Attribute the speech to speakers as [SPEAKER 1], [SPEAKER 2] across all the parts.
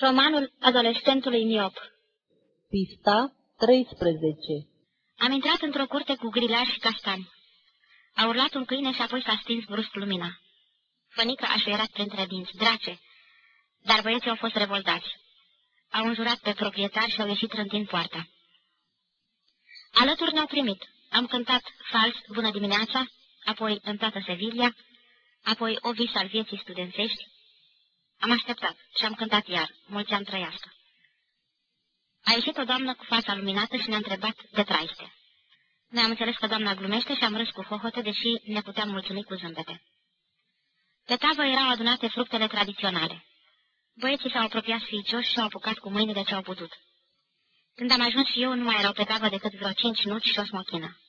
[SPEAKER 1] Romanul adolescentului miop
[SPEAKER 2] Pista 13
[SPEAKER 1] Am intrat într-o curte cu grilași și castani. A urlat un câine și apoi s-a stins brusc lumina. Fănică a șuierat printre dinți. Drace! Dar băieții au fost revoltați. Au înjurat pe proprietari și au ieșit trântind poarta. Alături ne-au primit. Am cântat fals Bună dimineața, apoi în toată Sevilla, apoi o vis al vieții studențești, am așteptat și am cântat iar, mulți ani trăiască. A ieșit o doamnă cu fața luminată și ne-a întrebat de traiste. Ne-am înțeles că doamna glumește și am râs cu hohote, deși ne puteam mulțumi cu zâmbete. Pe tavă erau adunate fructele tradiționale. Băieții s-au apropiat sfiicioși și au apucat cu mâinile ce au putut. Când am ajuns și eu, nu mai erau pe tavă decât vreo cinci nuci și o smochină.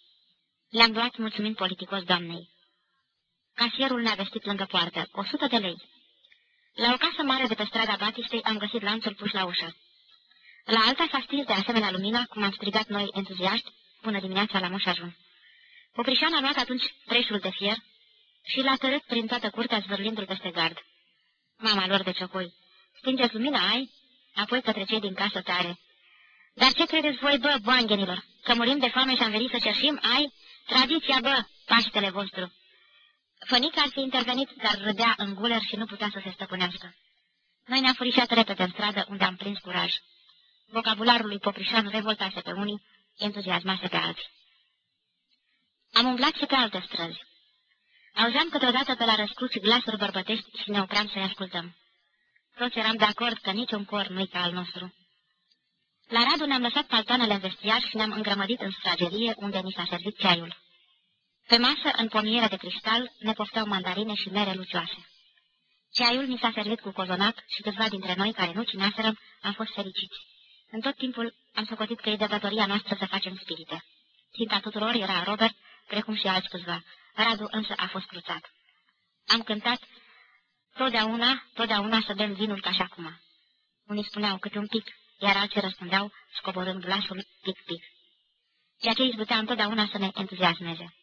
[SPEAKER 1] Le-am luat mulțumind politicos doamnei. Casierul ne-a vestit lângă poartă. O sută de lei. La o casă mare de pe strada Batistei am găsit lanțul pus la ușă. La alta s-a stins de asemenea lumina, cum am strigat noi entuziaști, până dimineața la Moș Ajun. Poprișan a luat atunci treșul de fier și l-a tărât prin toată curtea zvârlindu-l peste gard. Mama lor de ciocoi, stingeți lumina, ai? Apoi către cei din casă tare. Dar ce credeți voi, bă, boanghenilor? Că murim de foame și am venit să cerșim, ai? Tradiția, bă, Paștele vostru. Fănica ar fi intervenit, dar râdea în guler și nu putea să se stăpânească. Noi ne-am furișat repede în stradă, unde am prins curaj. Vocabularul lui Poprișan revoltase pe unii, entuziasmase pe alții. Am umblat și pe alte străzi. Auzeam câteodată pe la răscruci glasuri bărbătești și ne opream să-i ascultăm. Toți eram de acord că niciun cor nu-i ca al nostru. La Radu ne-am lăsat paltoanele în vestiar și ne-am îngrămădit în stragerie, unde ni s-a servit ceaiul. Pe masă, în pomiere de cristal, ne pofteau mandarine și mere lucioase. Ceaiul ni s-a servit cu cozonac și câțiva dintre noi, care nu cineaserăm, am fost fericiți. În tot timpul am socotit că e de datoria noastră să facem spirite. Ținta tuturor era Robert, precum și alți câțiva. Radu însă a fost cruțat. Am cântat totdeauna, totdeauna să bem vinul ca și acum. Unii spuneau câte un pic, iar alții răspundeau, scoborând glasul pic-pic. Ceea ce izbutea întotdeauna să ne entuziasmeze.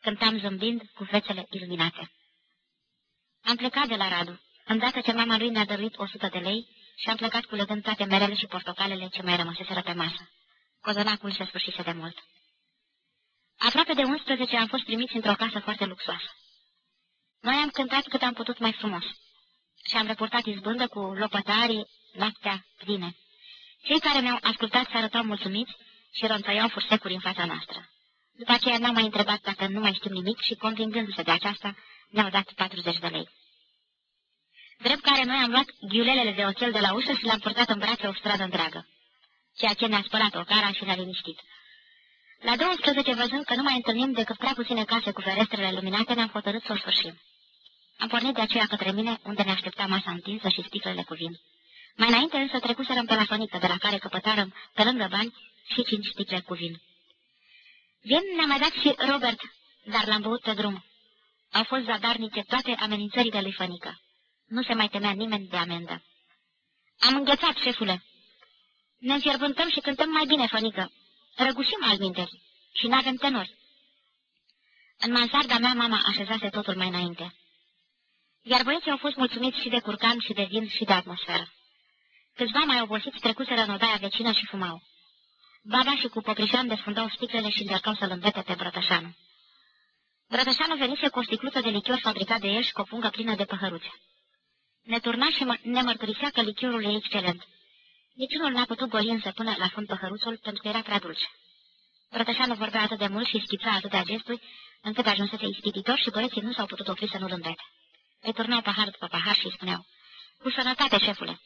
[SPEAKER 1] Cântam zâmbind cu fețele iluminate. Am plecat de la Radu, îndată ce mama lui ne-a dăruit o sută de lei și am plecat culegând toate merele și portocalele ce mai rămăseseră pe masă. Cozonacul se sfârșise de mult. Aproape de 11 am fost primiți într-o casă foarte luxoasă. Noi am cântat cât am putut mai frumos și am reportat izbândă cu lopătarii, laptea, pline. Cei care ne-au ascultat se arătau mulțumiți și ronțăiau fursecuri în fața noastră. După aceea n-am mai întrebat dacă nu mai știm nimic și, convingându-se de aceasta, ne-au dat 40 de lei. Drept care noi am luat ghiulelele de oțel de la ușă și le-am purtat în brațe o stradă întreagă, ceea ce ne-a spălat o cara și ne-a liniștit. La 12, văzând că nu mai întâlnim decât prea puține case cu ferestrele luminate, ne-am hotărât să o sfârșim. Am pornit de aceea către mine, unde ne aștepta masa întinsă și sticlele cu vin. Mai înainte însă trecuserăm pe la fănică, de la care căpătarăm, pe lângă bani, și cinci sticle cu vin. Vin ne-a mai dat și Robert, dar l-am băut pe drum. Au fost zadarnice toate amenințările lui Fănică. Nu se mai temea nimeni de amendă. Am înghețat, șefule. Ne înfierbântăm și cântăm mai bine, Fănică. Răgușim alminteri și n-avem tenori. În mansarda mea mama așezase totul mai înainte. Iar băieții au fost mulțumiți și de curcan și de vin și de atmosferă. Câțiva mai obosiți trecuseră în odaia vecină și fumau. Baba și cu Poprișan desfundau sticlele și încercau să-l îmbete pe Brătășanu. Brătășanu venise cu o sticluță de lichior fabricat de el și cu o pungă plină de păhăruțe. Ne turna și ne mărturisea că lichiorul e excelent. Niciunul n-a putut goli însă până la fund păhăruțul pentru că era prea dulce. Brătășanu vorbea atât de mult și schița atâtea gesturi, încât ajunsese ispititor și băieții nu s-au putut opri să nu-l îmbete. Îi turnau pahar după pahar și îi spuneau, Cu sănătate, șefule!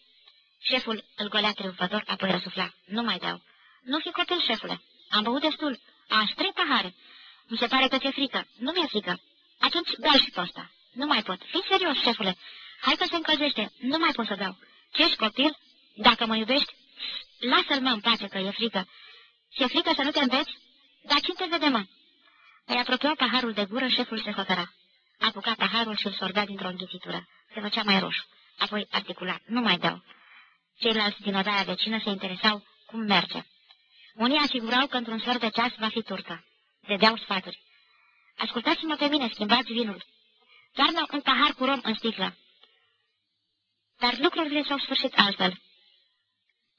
[SPEAKER 1] Șeful îl golea triumfător, apoi răsufla. Nu mai dau. Nu fi copil, șefule. Am băut destul. Aș trei pahare. Mi se pare că ți-e frică. Nu mi-e frică. Atunci bea și pe ăsta. Nu mai pot. Fii serios, șefule. Hai că se încălzește. Nu mai pot să beau. Ce ești copil? Dacă mă iubești, lasă-l mă în pace că e frică. Ți-e frică să nu te înveți? Dar cine te vede, mă? Îi apropiau paharul de gură, șeful se hotăra. Apuca paharul și îl sorbea dintr-o înghițitură. Se făcea mai roșu. Apoi articula. Nu mai dau. Ceilalți din odaia vecină se interesau cum merge. Unii asigurau că într-un sfert de ceas va fi turcă. Dedeau sfaturi. Ascultați-mă pe mine, schimbați vinul. Toarnă un pahar cu rom în sticlă. Dar lucrurile s-au sfârșit altfel.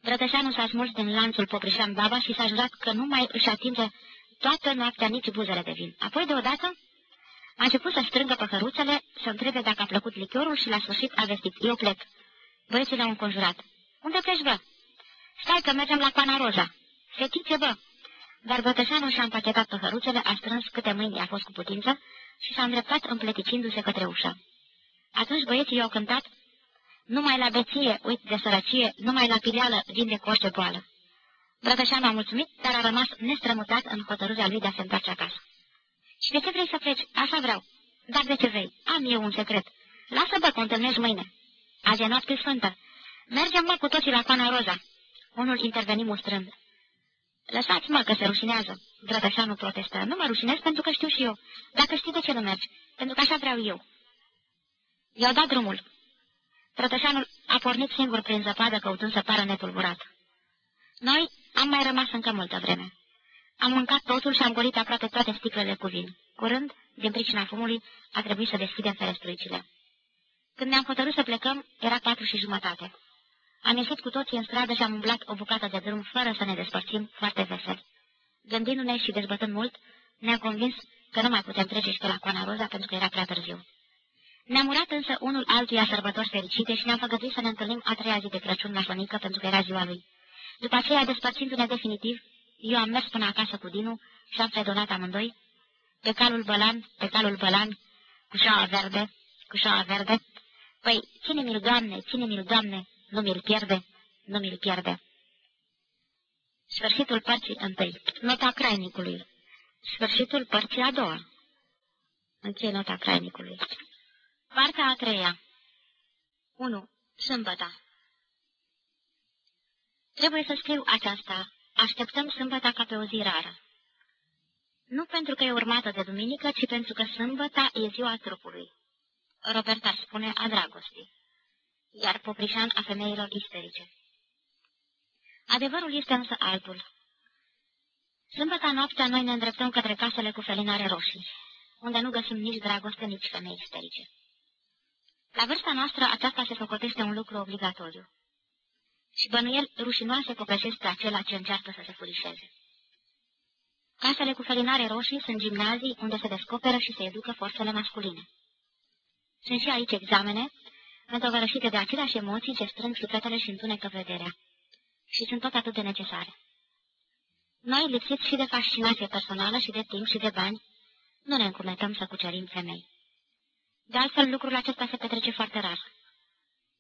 [SPEAKER 1] Brătășanu s-a smuls din lanțul Poprișan Baba și s-a jurat că nu mai își atinge toată noaptea nici buzele de vin. Apoi, deodată, a început să strângă păhăruțele, să întrebe dacă a plăcut lichiorul și la sfârșit a vestit. Eu plec. Băieții le-au înconjurat. Unde pleci, bă? Stai că mergem la Pana Roza. Fetițe, bă! Dar Bătășanu și-a împachetat păhăruțele, a strâns câte mâini a fost cu putință și s-a îndreptat împleticindu-se către ușă. Atunci băieții i-au cântat numai la beție, uit de sărăcie, numai la pileală, vin de orice boală. Brătășanu a mulțumit, dar a rămas nestrămutat în hotărârea lui de a se întoarce acasă. Și de ce vrei să pleci? Așa vreau. Dar de ce vrei? Am eu un secret. Lasă, bă, că întâlnești mâine. Azi e noapte sfântă. Mergem, mă, cu toții la Pana Roza. Unul interveni mustrând. Lăsați, mă, că se rușinează. Brătășanu protestă. Nu mă rușinez pentru că știu și eu. Dacă știi de ce nu mergi? Pentru că așa vreau eu. I-au dat drumul. Brătășanul a pornit singur prin zăpadă căutând să pară netulburat. Noi am mai rămas încă multă vreme. Am mâncat totul și am golit aproape toate sticlele cu vin. Curând, din pricina fumului, a trebuit să deschidem ferestruicile. Când ne-am hotărât să plecăm, era patru și jumătate. Am ieșit cu toții în stradă și am umblat o bucată de drum fără să ne despărțim, foarte veseli. Gândindu-ne și dezbătând mult, ne-am convins că nu mai putem trece și pe la Coana Roza pentru că era prea târziu. Ne-am urat însă unul altuia sărbători fericite și ne-am făgăduit să ne întâlnim a treia zi de Crăciun la Șonică pentru că era ziua lui. După aceea, despărțindu-ne definitiv, eu am mers până acasă cu Dinu și am fredonat amândoi, pe calul Bălan, pe calul Bălan, cu șaua verde, cu șaua verde. Păi, ține-mi-l, Doamne, ține-mi-l, Doamne, nu mi-l pierde, nu mi-l pierde. Sfârșitul părții întâi. Nota crainicului. Sfârșitul părții a doua. Încheie nota crainicului. Partea a treia. 1. Sâmbăta. Trebuie să scriu aceasta. Așteptăm sâmbăta ca pe o zi rară. Nu pentru că e urmată de duminică, ci pentru că sâmbăta e ziua trupului. Robert ar spune a dragostii, iar Poprișan a femeilor isterice. Adevărul este însă altul. Sâmbăta noaptea noi ne îndreptăm către casele cu felinare roșii, unde nu găsim nici dragoste, nici femei isterice. La vârsta noastră aceasta se socotește un lucru obligatoriu. Și bănuiel rușinoase copleșesc pe acela ce încearcă să se furișeze. Casele cu felinare roșii sunt gimnazii unde se descoperă și se educă forțele masculine. Sunt și aici examene, întovărășite de aceleași emoții ce strâng sufletele și întunecă vederea. Și sunt tot atât de necesare. Noi, lipsiți și de fascinație personală și de timp și de bani, nu ne încumetăm să cucerim femei. De altfel, lucrul acesta se petrece foarte rar.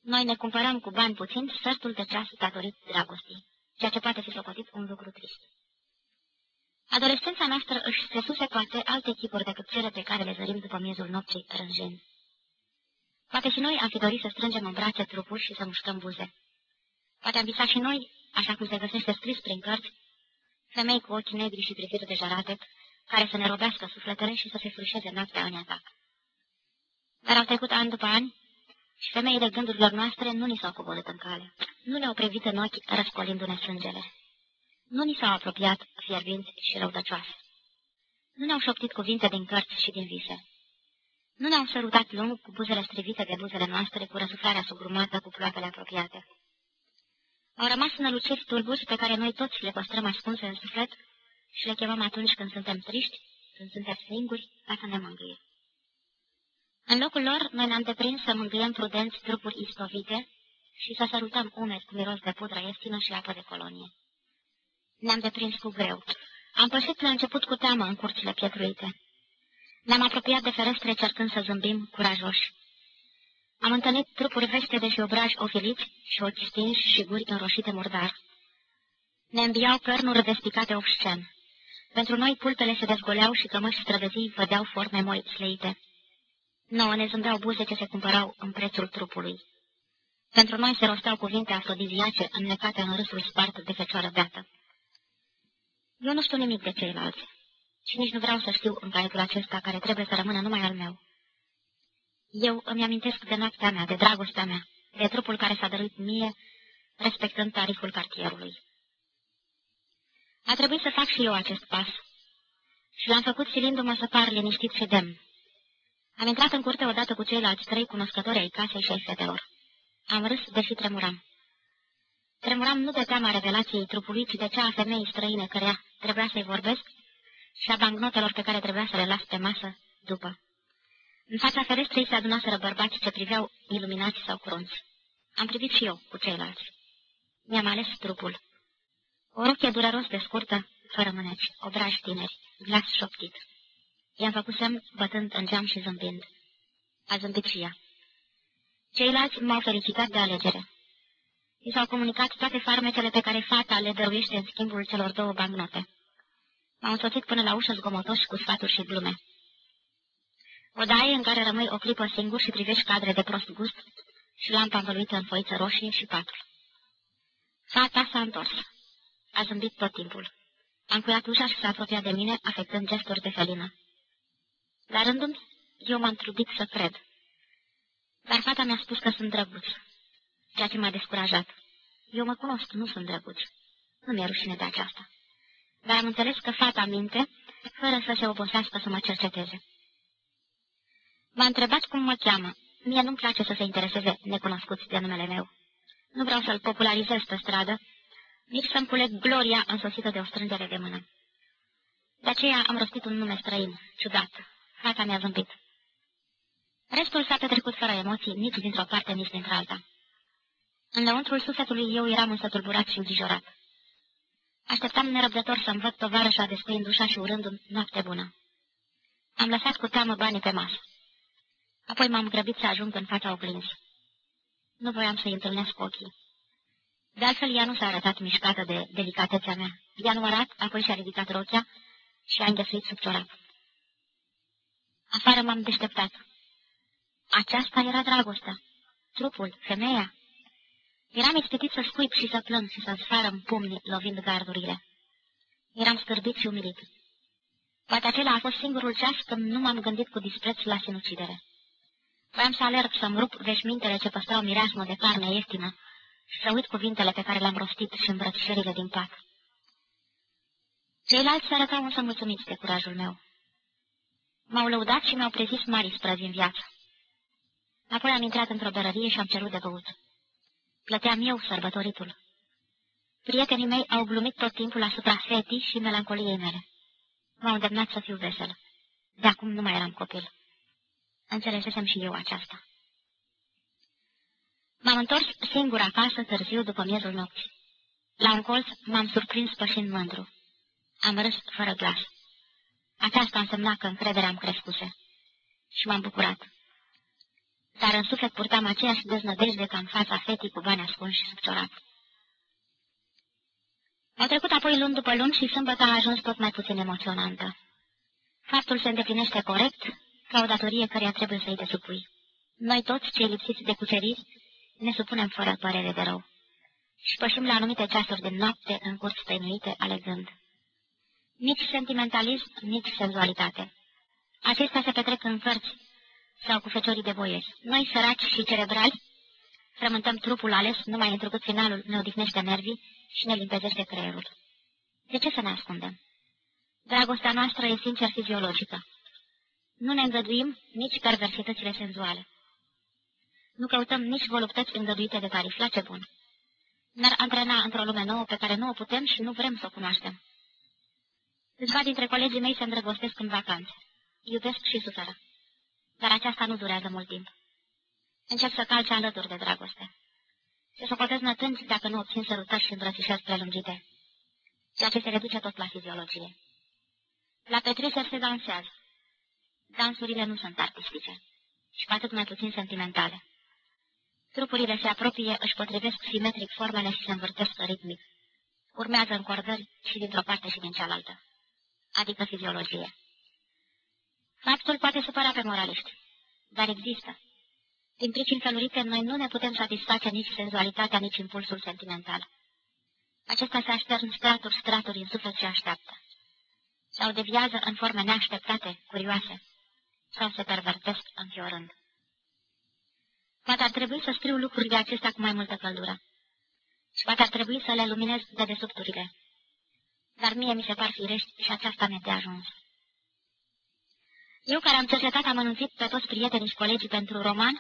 [SPEAKER 1] Noi ne cumpărăm cu bani puțin sfertul de ceas datorit dragostii, ceea ce poate fi socotit un lucru trist. Adolescența noastră își se poate alte chipuri decât cele pe care le zărim după miezul nopții rânjeni. Poate și noi am fi dorit să strângem în brațe trupuri și să mușcăm buze. Poate am visat și noi, așa cum se găsește scris prin cărți, femei cu ochi negri și priviri de jarate, care să ne robească sufletele și să se frușeze noaptea în atac. Dar au trecut ani după ani și femeile gândurilor noastre nu ni s-au coborât în cale. Nu ne-au privit în ochi răscolindu-ne sângele. Nu ni s-au apropiat fierbinți și răudăcioase. Nu ne-au șoptit cuvinte din cărți și din vise. Nu ne-au sărutat lung cu buzele strivite de buzele noastre, cu răsuflarea sugrumată, cu ploapele apropiate. Au rămas năluciri tulburi pe care noi toți le păstrăm ascunse în suflet și le chemăm atunci când suntem triști, când suntem singuri, ca să ne mângâie. În locul lor, noi ne-am deprins să mângâiem prudenți trupuri istovite și să sărutăm umeri cu miros de pudră ieftină și apă de colonie. Ne-am deprins cu greu. Am pășit la început cu teamă în curțile pietruite. Ne-am apropiat de ferestre cercând să zâmbim curajoși. Am întâlnit trupuri vește și obraji ofiliți și ochi stinși și guri înroșite murdar. Ne înviau cărnuri despicate obscen. Pentru noi pulpele se dezgoleau și cămăși străvezii vădeau forme moi sleite. Nouă ne zâmbeau buze ce se cumpărau în prețul trupului. Pentru noi se rosteau cuvinte afrodiziace înnecate în râsul spart de fecioară beată. Eu nu știu nimic de ceilalți și nici nu vreau să știu în caietul acesta care trebuie să rămână numai al meu. Eu îmi amintesc de noaptea mea, de dragostea mea, de trupul care s-a dăruit mie, respectând tariful cartierului. A trebuit să fac și eu acest pas și l-am făcut silindu-mă să par liniștit și demn. Am intrat în curte odată cu ceilalți trei cunoscători ai casei și ai fetelor. Am râs, deși tremuram. Tremuram nu de teama revelației trupului, ci de cea a femeii străine cărea trebuia să-i vorbesc și a bancnotelor pe care trebuia să le las pe masă după. În fața ferestrei se adunaseră bărbați ce priveau iluminați sau crunți. Am privit și eu cu ceilalți. Mi-am ales trupul. O rochie dureros de scurtă, fără mâneci, obraji tineri, glas șoptit. I-am făcut semn, bătând în geam și zâmbind. A zâmbit și ea. Ceilalți m-au felicitat de alegere. I s-au comunicat toate farmecele pe care fata le dăruiește în schimbul celor două bancnote. M-au însoțit până la ușă zgomotoși cu sfaturi și glume. O daie în care rămâi o clipă singur și privești cadre de prost gust și lampa învăluită în foiță roșie și patul. Fata s-a întors. A zâmbit tot timpul. Am cuiat ușa și s-a apropiat de mine, afectând gesturi de felină. La rândul eu m-am trudit să cred. Dar fata mi-a spus că sunt drăguț, ceea ce m-a descurajat. Eu mă cunosc, nu sunt drăguț. Nu mi-e rușine de aceasta. Dar am înțeles că fata minte, fără să se obosească să mă cerceteze. M-a întrebat cum mă cheamă. Mie nu-mi place să se intereseze necunoscuți de numele meu. Nu vreau să-l popularizez pe stradă, nici să-mi culeg gloria însosită de o strângere de mână. De aceea am rostit un nume străin, ciudat. Fata mi-a zâmbit. Restul s-a petrecut fără emoții, nici dintr-o parte, nici dintr-alta. Înăuntrul sufletului eu eram însă tulburat și îngrijorat. Așteptam nerăbdător să-mi văd tovarășa descuind ușa și urându-mi noapte bună. Am lăsat cu teamă banii pe masă. Apoi m-am grăbit să ajung în fața oglinzii. Nu voiam să-i întâlnesc ochii. De altfel, ea nu s-a arătat mișcată de delicatețea mea. I-a numărat, apoi și-a ridicat rochea și a înghesuit sub ciorap. Afară m-am deșteptat. Aceasta era dragostea. Trupul, femeia. Eram ispitit să scuip și să plâng și să sfară în pumni, lovind gardurile. Eram scârbit și umilit. Poate acela a fost singurul ceas când nu m-am gândit cu dispreț la sinucidere. Voiam să alerg să-mi rup veșmintele ce păstrau mireasmă de carne ieftină și să uit cuvintele pe care le-am rostit și îmbrățișările din pat. Ceilalți se arătau însă mulțumiți de curajul meu. M-au lăudat și mi-au prezis mari sprăzi în viață. Apoi am intrat într-o berărie și am cerut de băut. Plăteam eu sărbătoritul. Prietenii mei au glumit tot timpul asupra fetii și melancoliei mele. M-au îndemnat să fiu vesel. De acum nu mai eram copil. Înțelesesem și eu aceasta. M-am întors singur acasă târziu după miezul nopții. La un colț m-am surprins pășind mândru. Am râs fără glas. Aceasta însemna că încrederea am crescuse. Și m-am bucurat. Dar în suflet purtam aceeași deznădejde ca în fața fetii cu bani ascunși și subciorat. Au trecut apoi luni după luni și sâmbătă a ajuns tot mai puțin emoționantă. Faptul se îndeplinește corect, ca o datorie căreia trebuie să-i te supui. Noi toți, cei lipsiți de cuceriri, ne supunem fără părere de rău și pășim la anumite ceasuri de noapte în curs stăinuite alegând. Nici sentimentalism, nici senzualitate. Acestea se petrec în cărți sau cu feciorii de boieri. Noi, săraci și cerebrali, frământăm trupul ales numai întrucât finalul ne odihnește nervii și ne limpezește creierul. De ce să ne ascundem? Dragostea noastră e sincer fiziologică. Nu ne îngăduim nici perversitățile senzuale. Nu căutăm nici voluptăți îngăduite de tarifla ce bun. Ne-ar antrena într-o lume nouă pe care nu o putem și nu vrem să o cunoaștem. Câțiva dintre colegii mei se îndrăgostesc în vacanțe. Iubesc și suferă. Dar aceasta nu durează mult timp. Încep să calce alături de dragoste. Se socotez nătânci dacă nu obțin sărutări și îmbrățișări prelungite, ceea ce se reduce tot la fiziologie. La petreceri se dansează. Dansurile nu sunt artistice și cu atât mai puțin sentimentale. Trupurile se apropie, își potrivesc simetric formele și se învârtesc ritmic. Urmează încordări și dintr-o parte și din cealaltă, adică fiziologie. Faptul poate supăra pe moraliști, dar există. Din pricini felurite, noi nu ne putem satisface nici senzualitatea, nici impulsul sentimental. Acesta se aștern straturi, straturi în suflet și așteaptă. Sau deviază în forme neașteptate, curioase, sau se pervertesc înfiorând. Poate ar trebui să scriu lucrurile acestea cu mai multă căldură. Și poate ar trebui să le luminez de desubturile. Dar mie mi se par firești și aceasta mi-e de ajuns. Eu care am cercetat amănunțit pe toți prietenii și colegii pentru roman,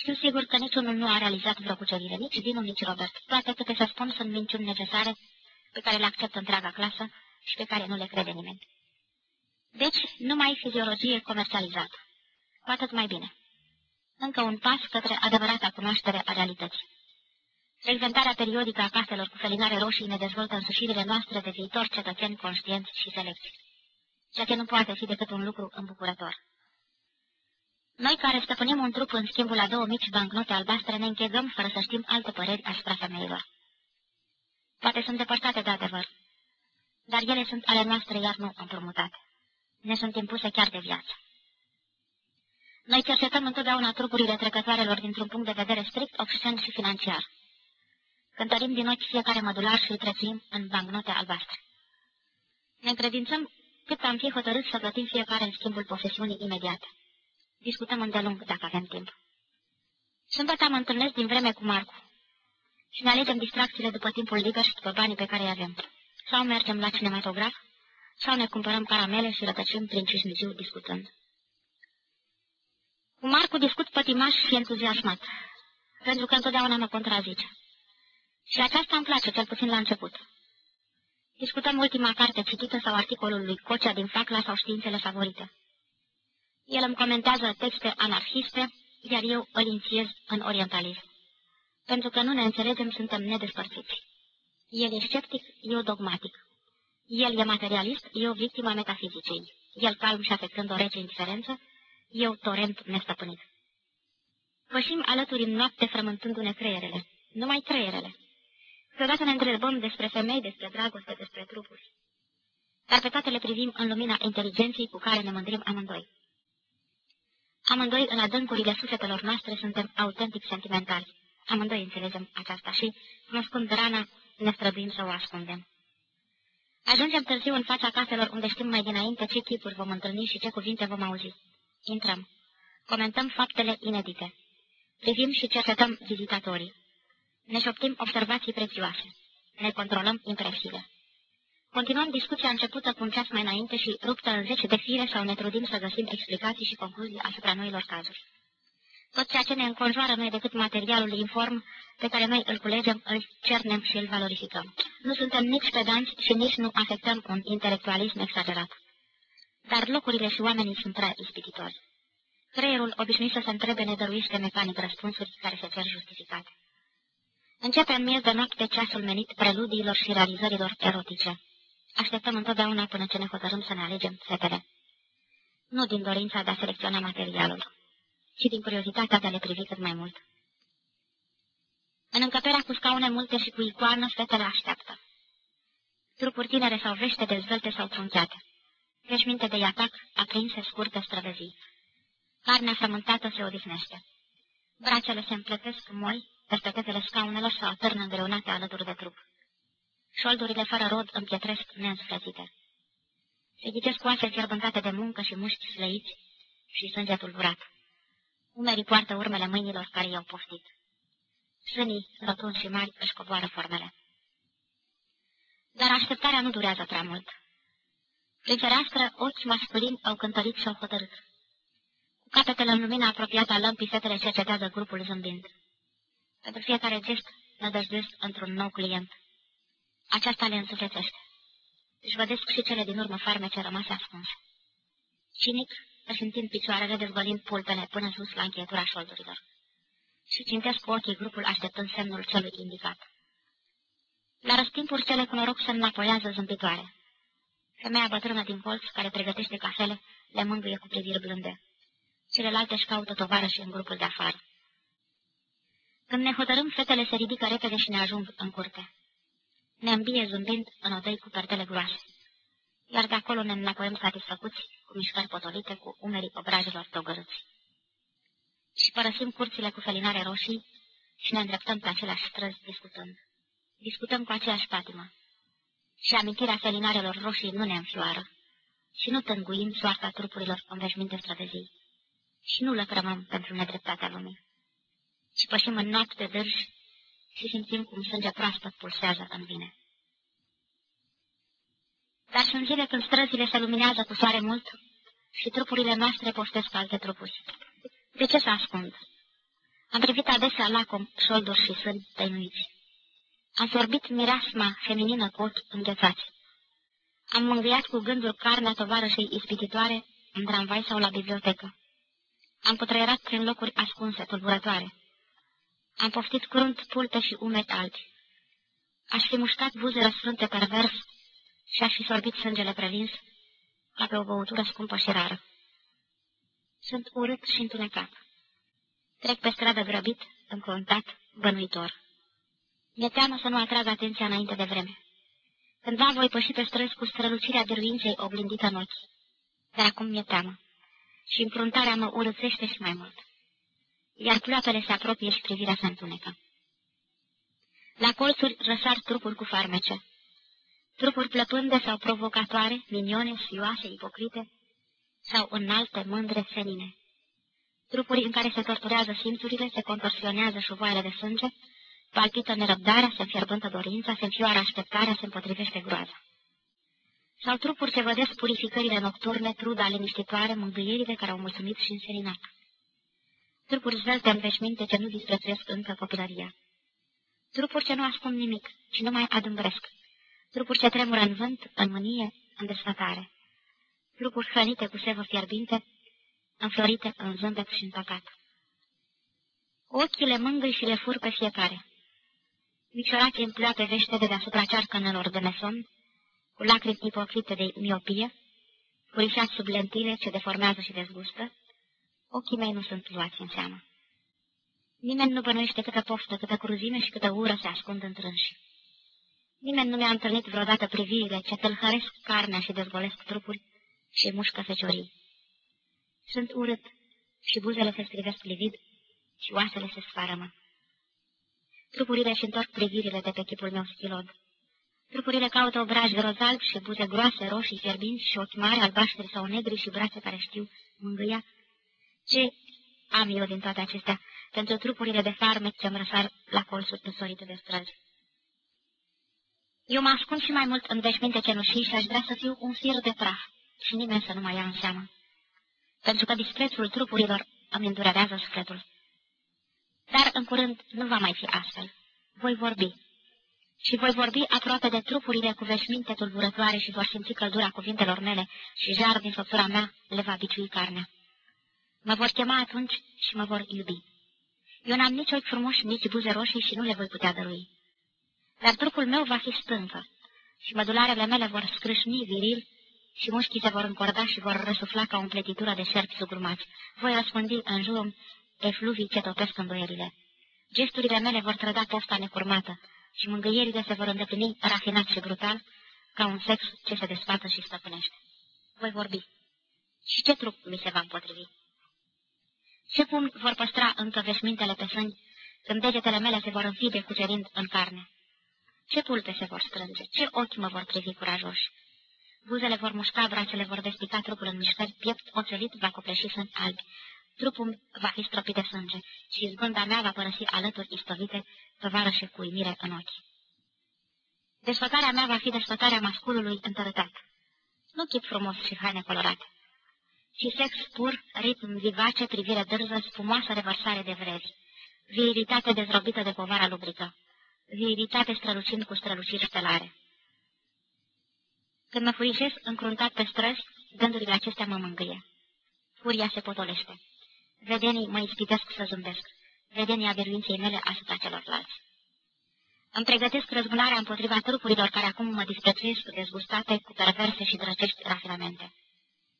[SPEAKER 1] Știu sigur că niciunul nu a realizat vreo cucerire, nici Dinu, nici Robert. Toate câte să spun sunt minciuni necesare pe care le acceptă întreaga clasă și pe care nu le crede nimeni. Deci, numai fiziologie comercializată. Cu atât mai bine. Încă un pas către adevărata cunoaștere a realității. Frecventarea periodică a caselor cu felinare roșii ne dezvoltă însușirile noastre de viitor cetățeni conștienți și selecți, ceea ce nu poate fi decât un lucru îmbucurător. Noi care stăpânim un trup în schimbul la două mici bancnote albastre ne închegăm fără să știm alte păreri asupra femeilor. Poate sunt depărtate de adevăr, dar ele sunt ale noastre, iar nu împrumutate. Ne sunt impuse chiar de viață. Noi cercetăm întotdeauna trupurile trecătoarelor dintr-un punct de vedere strict, obscen și financiar. Cântărim din ochi fiecare mădular și îl prețuim în bancnote albastre. Ne încredințăm cât am fi hotărât să plătim fiecare în schimbul posesiunii imediate. Discutăm îndelung dacă avem timp. Sâmbătă mă întâlnesc din vreme cu Marcu și ne alegem distracțiile după timpul liber și după banii pe care îi avem. Sau mergem la cinematograf, sau ne cumpărăm caramele și rătăcim prin cismiziu discutând. Cu Marcu discut pătimaș și entuziasmat, pentru că întotdeauna mă contrazice. Și aceasta îmi place, cel puțin la început. Discutăm ultima carte citită sau articolul lui Cocea din Facla sau științele favorite. El îmi comentează texte anarhiste, iar eu îl inițiez în orientalism. Pentru că nu ne înțelegem, suntem nedespărțiți. El e sceptic, eu dogmatic. El e materialist, eu victima metafizicei. El calm și afectând o rece indiferență, eu torent nestăpânit. Pășim alături în noapte frământându-ne creierele. Numai creierele. Câteodată ne întrebăm despre femei, despre dragoste, despre trupuri. Dar pe toate le privim în lumina inteligenței cu care ne mândrim amândoi. Amândoi, în adâncurile sufletelor noastre, suntem autentic sentimentali. Amândoi înțelegem aceasta și, cunoscând rana, ne străduim să o ascundem. Ajungem târziu în fața caselor unde știm mai dinainte ce chipuri vom întâlni și ce cuvinte vom auzi. Intrăm. Comentăm faptele inedite. Privim și cercetăm vizitatorii. Ne șoptim observații prețioase. Ne controlăm impresiile. Continuăm discuția începută cu un ceas mai înainte și ruptă în zece de fire sau ne trudim să găsim explicații și concluzii asupra noilor cazuri. Tot ceea ce ne înconjoară nu e decât materialul inform pe care noi îl culegem, îl cernem și îl valorificăm. Nu suntem nici pedanți și nici nu afectăm un intelectualism exagerat. Dar locurile și oamenii sunt prea ispititori. Creierul obișnuit să se întrebe ne dăruiește mecanic răspunsuri care se cer justificate. Începe în miez de noapte ceasul menit preludiilor și realizărilor erotice. Așteptăm întotdeauna până ce ne hotărâm să ne alegem fetele. Nu din dorința de a selecționa materialul, ci din curiozitatea de a le privi cât mai mult. În încăperea cu scaune multe și cu icoană, fetele așteaptă. Trupuri tinere sau vește dezvălte sau trunchiate. Veșminte de iatac, aprinse scurte străvezii. Carnea frământată se odihnește. Bracele se împletesc moi, peste tetele scaunelor sau atârnă îngreunate alături de trup. Șoldurile fără rod împietresc neînsuflețite. Se ghicesc oase fierbântate de muncă și mușchi slăiți și sânge tulburat. Umerii poartă urmele mâinilor care i-au poftit. Sânii, rotunzi și mari, își coboară formele. Dar așteptarea nu durează prea mult. Prin fereastră, ochi masculini au cântărit și au hotărât. Cu capetele în lumina apropiată a lămpii, fetele cercetează grupul zâmbind. Pentru fiecare gest nădăjduiesc într-un nou client. Aceasta le însuflețește. Își vădesc și cele din urmă farmece rămase ascunse. Cinic își întind picioarele dezvălind pulpele până sus la încheietura șoldurilor. Și cintesc cu ochii grupul așteptând semnul celui indicat. La răstimpuri cele cu noroc se înapoiază zâmbitoare. Femeia bătrână din colț, care pregătește cafele, le mângâie cu priviri blânde. Celelalte își caută tovară și în grupul de afară. Când ne hotărâm, fetele se ridică repede și ne ajung în curte. Ne îmbie zâmbind în odăi cu perdele groase. Iar de acolo ne înapoiem satisfăcuți, cu mișcări potolite, cu umerii obrajelor togărâți. Și părăsim curțile cu felinare roșii și ne îndreptăm pe aceleași străzi discutând. Discutăm cu aceeași patimă. Și amintirea felinarelor roșii nu ne înfioară. Și nu tânguim soarta trupurilor înveșminte străvezii. Și nu lăcrămăm pentru nedreptatea lumii și pășim în noapte dârși și simțim cum sânge proaspăt pulsează în vine. Dar sunt zile când străzile se luminează cu soare mult și trupurile noastre postesc alte trupuri. De ce să ascund? Am privit adesea lacom, șolduri și sâni tăinuiți. Am sorbit mireasma feminină cu ochi înghețați. Am mângâiat cu gândul carnea tovarășei ispititoare în tramvai sau la bibliotecă. Am putreierat prin locuri ascunse, tulburătoare. Am poftit crunt pulte și umeri albi. Aș fi mușcat buze răsfrânte pervers și aș fi sorbit sângele prelins ca pe o băutură scumpă și rară. Sunt urât și întunecat. Trec pe stradă grăbit, încruntat, bănuitor. Mi-e teamă să nu atrag atenția înainte de vreme. Cândva voi păși pe străzi cu strălucirea biruinței oglindită în ochi. Dar acum mi-e teamă. Și încruntarea mă urățește și mai mult. Iar ploapele se apropie și privirea se întunecă. La colțuri răsar trupuri cu farmece. Trupuri plăpânde sau provocatoare, minione, sfioase, ipocrite, sau înalte, mândre, senine. Trupuri în care se torturează simțurile, se contorsionează șuvoaiele de sânge, palpită nerăbdarea, se înfierbântă dorința, se înfioară așteptarea, se împotrivește groaza. Sau trupuri ce vădesc purificările nocturne, truda liniștitoare, mângâierile care au mulțumit și înseninat. Trupuri zvelte în veșminte ce nu disprețuiesc încă copilăria. Trupuri ce nu ascund nimic, ci nu mai adâmbresc. Trupuri ce tremură în vânt, în mânie, în desfătare. Trupuri hrănite cu sevă fierbinte, înflorite în zâmbet și în păcat. Ochii le mângâi și le fur pe fiecare. Micșorache împlea pe vește de deasupra cearcănelor de meson, cu lacrimi ipocrite de miopie, furișați sub lentile ce deformează și dezgustă, ochii mei nu sunt luați în seamă. Nimeni nu bănuiește câtă poftă, câtă cruzime și câtă ură se ascund în trânși. Nimeni nu mi-a întâlnit vreodată privirile ce tâlhăresc carnea și dezgolesc trupuri și mușcă feciorii. Sunt urât și buzele se strivesc livid și oasele se sfarămă. Trupurile și întorc privirile de pe chipul meu schilod. Trupurile caută obraji rozalbi și buze groase, roșii, fierbinți și ochi mari, albaștri sau negri și brațe care știu mângâia. Ce am eu din toate acestea pentru trupurile de farmec ce-mi răsar la colțul însorite de străzi? Eu mă ascund și mai mult în veșminte cenușii și aș vrea să fiu un fir de praf și nimeni să nu mai ia în seamă. Pentru că disprețul trupurilor îmi îndurerează sufletul. Dar în curând nu va mai fi astfel. Voi vorbi. Și voi vorbi aproape de trupurile cu veșminte tulburătoare și vor simți căldura cuvintelor mele și jar din făptura mea le va biciui carnea. Mă vor chema atunci și mă vor iubi. Eu n-am nici ochi frumoși, nici buze roșii și nu le voi putea dărui. Dar trupul meu va fi stâncă și mădularele mele vor scrâșni viril și mușchii se vor încorda și vor răsufla ca o împletitură de șerpi sugrumați. Voi răspândi în jurul efluvii ce topesc îndoierile. Gesturile mele vor trăda pofta necurmată și mângâierile se vor îndeplini rafinat și brutal, ca un sex ce se desfată și stăpânește. Voi vorbi. Și ce trup mi se va împotrivi? Ce pumni vor păstra încă veșmintele pe sâni, când degetele mele se vor înfide cucerind în carne? Ce pulpe se vor strânge? Ce ochi mă vor privi curajoși? Buzele vor mușca, brațele vor despica trupul în mișcări, piept oțelit va copleși sâni albi. Trupul va fi stropit de sânge și zbânda mea va părăsi alături istovite, și cu uimire în ochi. Desfătarea mea va fi desfătarea masculului întărătat. Nu chip frumos și haine colorate, ci sex pur, ritm vivace, privire dârză, spumoasă revărsare de vrevi, viiritate dezrobită de povara lubrică, viiritate strălucind cu străluciri stelare. Când mă furișesc încruntat pe străzi, gândurile acestea mă mângâie. Furia se potolește. Vedenii mă ispitesc să zâmbesc. Vedenii a biruinței mele asupra celorlalți. Îmi pregătesc răzbunarea împotriva trupurilor care acum mă disprețuiesc dezgustate cu perverse și drăcești rafinamente.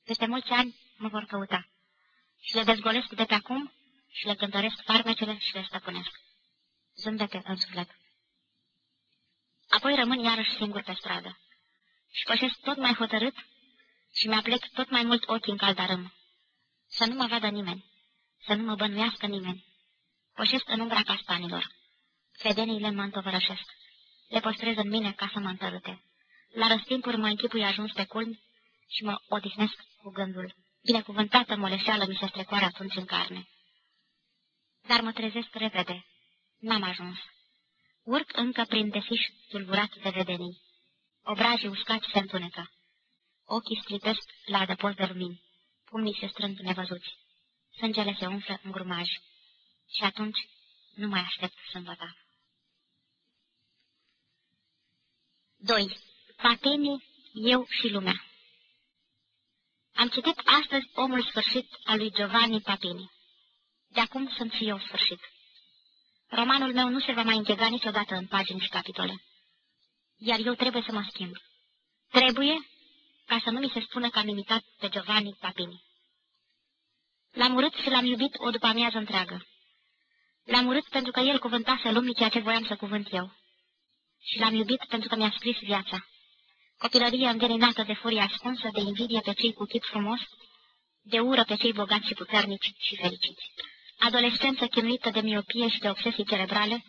[SPEAKER 1] Peste mulți ani mă vor căuta și le dezgolesc de pe acum și le cântăresc farmecele și le stăpânesc. Zâmbete în suflet. Apoi rămân iarăși singur pe stradă și pășesc tot mai hotărât și mi-aplec tot mai mult ochii în caldarâm. Să nu mă vadă nimeni, să nu mă bănuiască nimeni. Pășesc în umbra castanilor. Fedeniile mă întovărășesc. Le păstrez în mine ca să mă întărâte. La răstimpuri mă închipui ajuns pe culmi și mă odihnesc cu gândul. Binecuvântată moleșeală mi se strecoară atunci în carne. Dar mă trezesc repede. N-am ajuns. Urc încă prin desiș tulburat de vedenii. Obrajii uscați se întunecă. Ochii stripesc la adăpost de lumini. Pumnii se strâng nevăzuți. Sângele se umflă în grumaj. Și atunci nu mai aștept sâmbătă. 2. Patenii, eu și lumea Am citit astăzi Omul sfârșit al lui Giovanni Papini. De acum sunt și eu sfârșit. Romanul meu nu se va mai integra niciodată în pagini și capitole. Iar eu trebuie să mă schimb. Trebuie ca să nu mi se spună că am imitat pe Giovanni Papini. L-am urât și l-am iubit o după amiază întreagă. L-am urât pentru că el cuvântase lumii ceea ce voiam să cuvânt eu. Și l-am iubit pentru că mi-a scris viața. Copilărie înveninată de furie ascunsă, de invidie pe cei cu chip frumos, de ură pe cei bogați și puternici și fericiți. Adolescență chinuită de miopie și de obsesii cerebrale,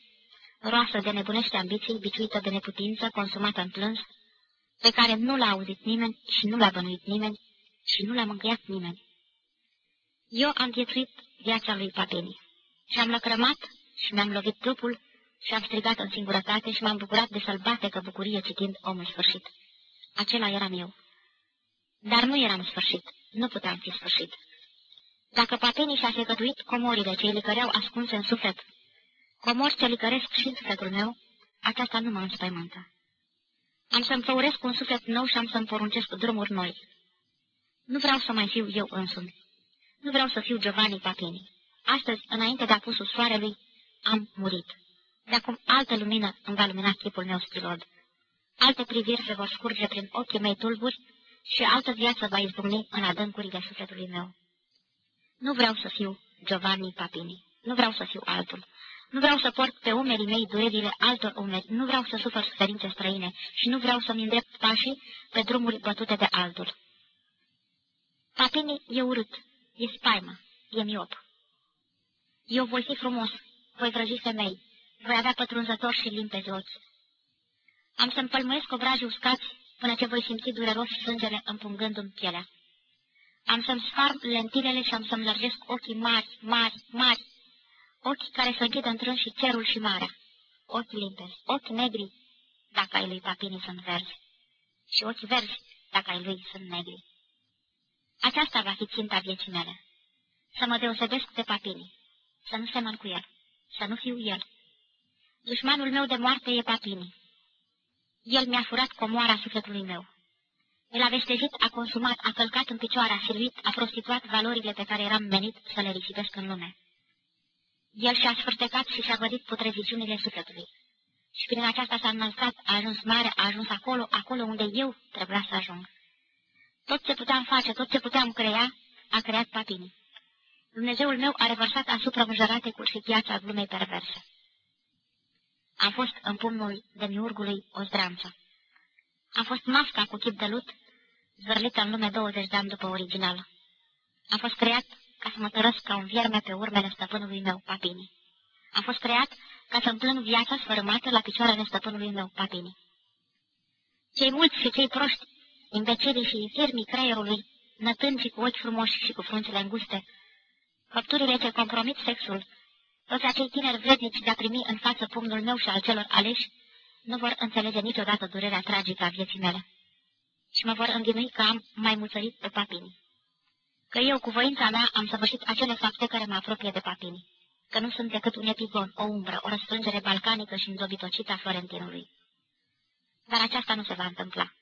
[SPEAKER 1] roasă de nebunește ambiții, biciuită de neputință, consumată în plâns, pe care nu l-a auzit nimeni și nu l-a bănuit nimeni și nu l-a mângâiat nimeni. Eu am viețuit viața lui Papeni și am lăcrămat și mi-am lovit trupul și am strigat în singurătate și m-am bucurat de sălbatecă bucurie citind omul sfârșit. Acela eram eu. Dar nu eram sfârșit, nu puteam fi sfârșit. Dacă papenii și-a secătuit comorile ce îi licăreau ascunse în suflet, comori ce licăresc și în sufletul meu, aceasta nu mă înspăimântă. Am să-mi făuresc un suflet nou și am să-mi poruncesc drumuri noi. Nu vreau să mai fiu eu însumi. Nu vreau să fiu Giovanni Papini. Astăzi, înainte de apusul soarelui, am murit. De acum altă lumină îmi va lumina chipul meu spilod. Alte priviri se vor scurge prin ochii mei tulburi și altă viață va izbucni în adâncurile sufletului meu. Nu vreau să fiu Giovanni Papini. Nu vreau să fiu altul. Nu vreau să port pe umerii mei durerile altor umeri. Nu vreau să sufăr suferințe străine și nu vreau să-mi îndrept pașii pe drumuri bătute de altul. Papini e urât, e spaimă, e miop. Eu voi fi frumos, voi vrăji femei, voi avea pătrunzători și limpezi ochi. Am să-mi pălmuiesc obrajii uscați până ce voi simți dureros sângele împungându-mi pielea. Am să-mi sfarm lentilele și am să-mi lărgesc ochii mari, mari, mari, ochi care să închidă întrân și cerul și marea, ochi limpezi, ochi negri, dacă ai lui Papini sunt verzi, și ochi verzi, dacă ai lui sunt negri. Aceasta va fi ținta vieții mele, să mă deosebesc de Papini, să nu semăn cu el, să nu fiu el. Dușmanul meu de moarte e Papini. El mi-a furat comoara sufletului meu. El a vestejit, a consumat, a călcat în picioare, a siluit, a prostituat valorile pe care eram menit să le risipesc în lume. El și-a sfârtecat și și-a vădit putreziciunile sufletului. Și prin aceasta s-a înălțat, a ajuns mare, a ajuns acolo, acolo unde eu trebuia să ajung. Tot ce puteam face, tot ce puteam crea, a creat papini. Dumnezeul meu a revărsat asupra cu și gheața glumei perverse. Am fost în pumnul de miurgului o zdranță. Am fost masca cu chip de lut, zvârlită în lume 20 de ani după original. Am fost creat ca să mă tărăsc ca un vierme pe urmele stăpânului meu, Papini. Am fost creat ca să-mi plân viața sfărâmată la picioarele stăpânului meu, Papini. Cei mulți și cei proști, imbecilii și infirmii creierului, nătânci cu ochi frumoși și cu frunțele înguste, făpturile ce compromit sexul, toți acei tineri vrednici de a primi în față pumnul meu și al celor aleși, nu vor înțelege niciodată durerea tragică a vieții mele. Și mă vor învinui că am mai muțărit pe papini. Că eu, cu voința mea, am săvârșit acele fapte care mă apropie de papini. Că nu sunt decât un epigon, o umbră, o răsfrângere balcanică și îndobitocită a Florentinului. Dar aceasta nu se va întâmpla.